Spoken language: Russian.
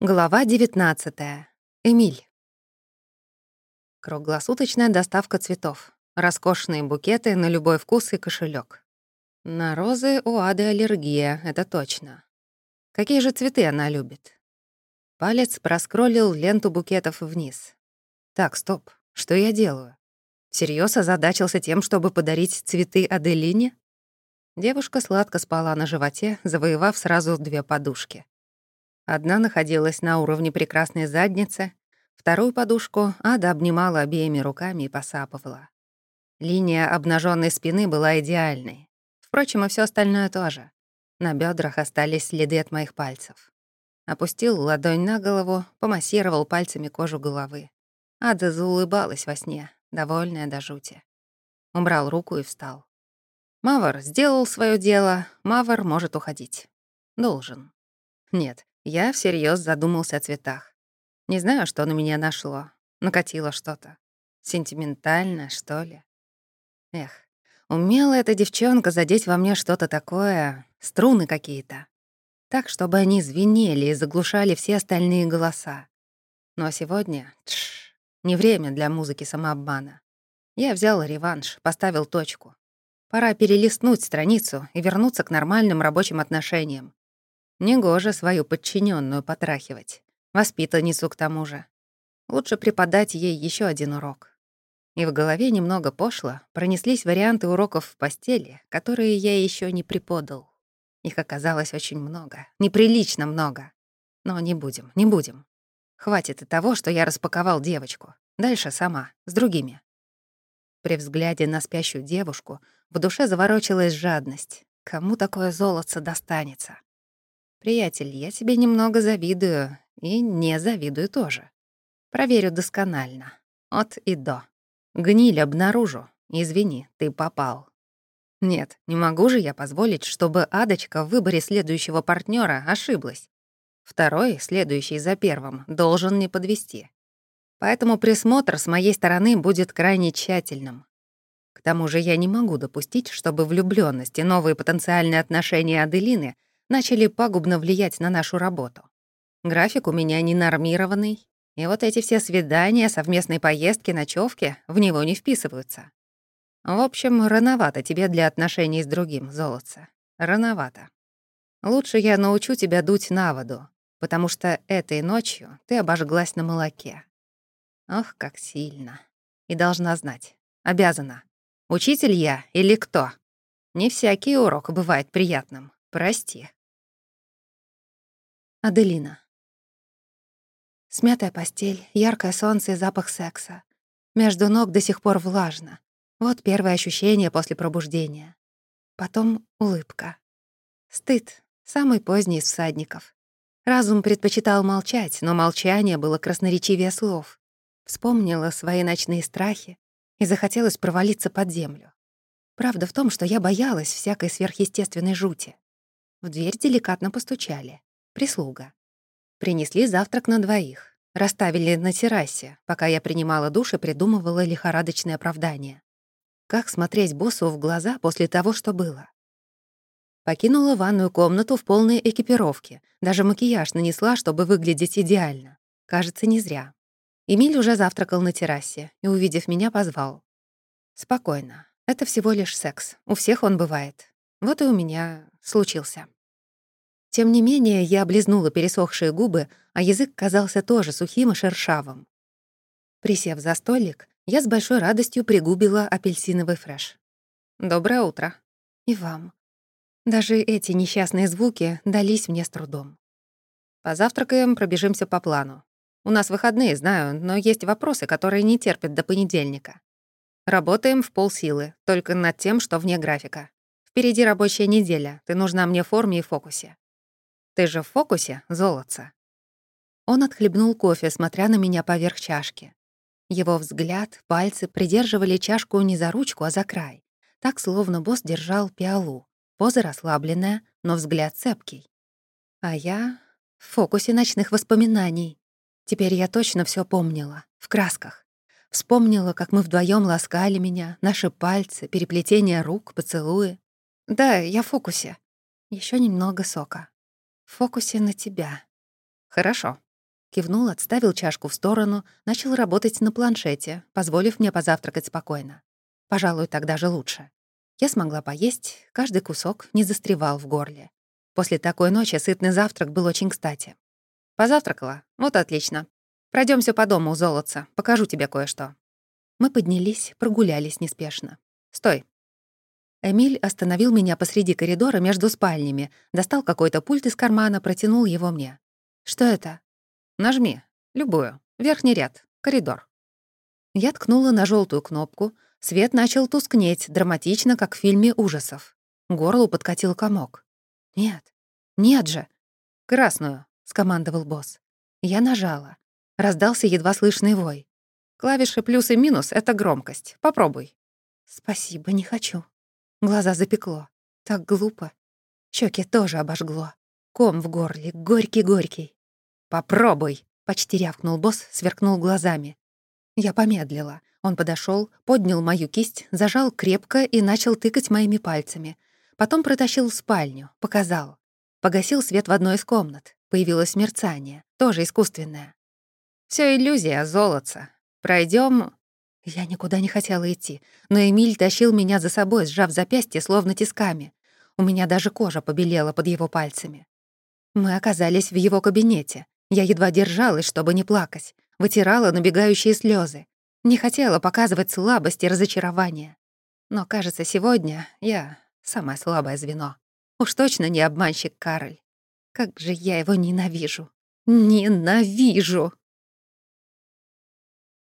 Глава 19. Эмиль. Круглосуточная доставка цветов. Роскошные букеты на любой вкус и кошелек. На розы у Ады аллергия, это точно. Какие же цветы она любит? Палец проскроллил ленту букетов вниз. Так, стоп, что я делаю? Всерьёз озадачился тем, чтобы подарить цветы Аделине? Девушка сладко спала на животе, завоевав сразу две подушки. Одна находилась на уровне прекрасной задницы, вторую подушку Ада обнимала обеими руками и посапывала. Линия обнаженной спины была идеальной. Впрочем, и все остальное тоже. На бедрах остались следы от моих пальцев. Опустил ладонь на голову, помассировал пальцами кожу головы. Ада заулыбалась во сне, довольная до жути. Убрал руку и встал. Мавр сделал свое дело, Мавр может уходить. Должен. Нет, я всерьез задумался о цветах. Не знаю, что на меня нашло. Накатило что-то. Сентиментально, что ли? Эх, умела эта девчонка задеть во мне что-то такое, струны какие-то. Так, чтобы они звенели и заглушали все остальные голоса. Но сегодня, тш, не время для музыки самообмана. Я взял реванш, поставил точку. Пора перелистнуть страницу и вернуться к нормальным рабочим отношениям. Негоже свою подчиненную потрахивать. Воспитанницу к тому же. Лучше преподать ей еще один урок. И в голове немного пошло пронеслись варианты уроков в постели, которые я еще не преподал. Их оказалось очень много, неприлично много. Но не будем, не будем. Хватит и того, что я распаковал девочку. Дальше сама, с другими. При взгляде на спящую девушку в душе заворочилась жадность. Кому такое золото достанется? «Приятель, я тебе немного завидую, и не завидую тоже. Проверю досконально. От и до. Гниль обнаружу. Извини, ты попал. Нет, не могу же я позволить, чтобы Адочка в выборе следующего партнера ошиблась. Второй, следующий за первым, должен не подвести. Поэтому присмотр с моей стороны будет крайне тщательным. К тому же я не могу допустить, чтобы влюблённость и новые потенциальные отношения Аделины — начали пагубно влиять на нашу работу. График у меня ненормированный, и вот эти все свидания, совместные поездки, ночевки в него не вписываются. В общем, рановато тебе для отношений с другим, золотце. Рановато. Лучше я научу тебя дуть на воду, потому что этой ночью ты обожглась на молоке. Ох, как сильно. И должна знать. Обязана. Учитель я или кто? Не всякий урок бывает приятным. Прости. Аделина. Смятая постель, яркое солнце и запах секса. Между ног до сих пор влажно. Вот первое ощущение после пробуждения. Потом улыбка. Стыд — самый поздний из всадников. Разум предпочитал молчать, но молчание было красноречивее слов. Вспомнила свои ночные страхи и захотелось провалиться под землю. Правда в том, что я боялась всякой сверхъестественной жути. В дверь деликатно постучали. Прислуга. Принесли завтрак на двоих. Расставили на террасе, пока я принимала душ и придумывала лихорадочное оправдание. Как смотреть боссу в глаза после того, что было? Покинула ванную комнату в полной экипировке. Даже макияж нанесла, чтобы выглядеть идеально. Кажется, не зря. Эмиль уже завтракал на террасе и, увидев меня, позвал. «Спокойно. Это всего лишь секс. У всех он бывает. Вот и у меня случился». Тем не менее, я облизнула пересохшие губы, а язык казался тоже сухим и шершавым. Присев за столик, я с большой радостью пригубила апельсиновый фреш. «Доброе утро». «И вам». Даже эти несчастные звуки дались мне с трудом. «Позавтракаем, пробежимся по плану. У нас выходные, знаю, но есть вопросы, которые не терпят до понедельника. Работаем в полсилы, только над тем, что вне графика. Впереди рабочая неделя, ты нужна мне в форме и фокусе. Ты же в фокусе, золотце?» Он отхлебнул кофе, смотря на меня поверх чашки. Его взгляд, пальцы придерживали чашку не за ручку, а за край. Так, словно босс держал пиалу. Поза расслабленная, но взгляд цепкий. А я в фокусе ночных воспоминаний. Теперь я точно все помнила, в красках. Вспомнила, как мы вдвоем ласкали меня, наши пальцы, переплетение рук, поцелуи. Да, я в фокусе. Еще немного сока. В фокусе на тебя. Хорошо. Кивнул, отставил чашку в сторону, начал работать на планшете, позволив мне позавтракать спокойно. Пожалуй, так даже лучше. Я смогла поесть, каждый кусок не застревал в горле. После такой ночи сытный завтрак был очень кстати. Позавтракала? Вот отлично. Пройдёмся по дому у золотца, покажу тебе кое-что. Мы поднялись, прогулялись неспешно. Стой. Эмиль остановил меня посреди коридора между спальнями, достал какой-то пульт из кармана, протянул его мне. Что это? Нажми. Любую. Верхний ряд. Коридор. Я ткнула на желтую кнопку. Свет начал тускнеть, драматично, как в фильме ужасов. Горлу подкатил комок. «Нет, нет же!» «Красную», — скомандовал босс. Я нажала. Раздался едва слышный вой. Клавиши плюс и минус — это громкость. Попробуй. Спасибо, не хочу. Глаза запекло. Так глупо. Щеки тоже обожгло. Ком в горле, горький-горький. «Попробуй!» — почти рявкнул босс, сверкнул глазами. Я помедлила. Он подошел, поднял мою кисть, зажал крепко и начал тыкать моими пальцами. Потом протащил в спальню, показал. Погасил свет в одной из комнат. Появилось мерцание, тоже искусственное. Все иллюзия, золотца. Пройдем. Я никуда не хотела идти, но Эмиль тащил меня за собой, сжав запястье словно тисками. У меня даже кожа побелела под его пальцами. Мы оказались в его кабинете. Я едва держалась, чтобы не плакать, вытирала набегающие слезы. Не хотела показывать слабость и разочарование. Но, кажется, сегодня я самое слабое звено. Уж точно не обманщик Кароль. Как же я его ненавижу. Ненавижу!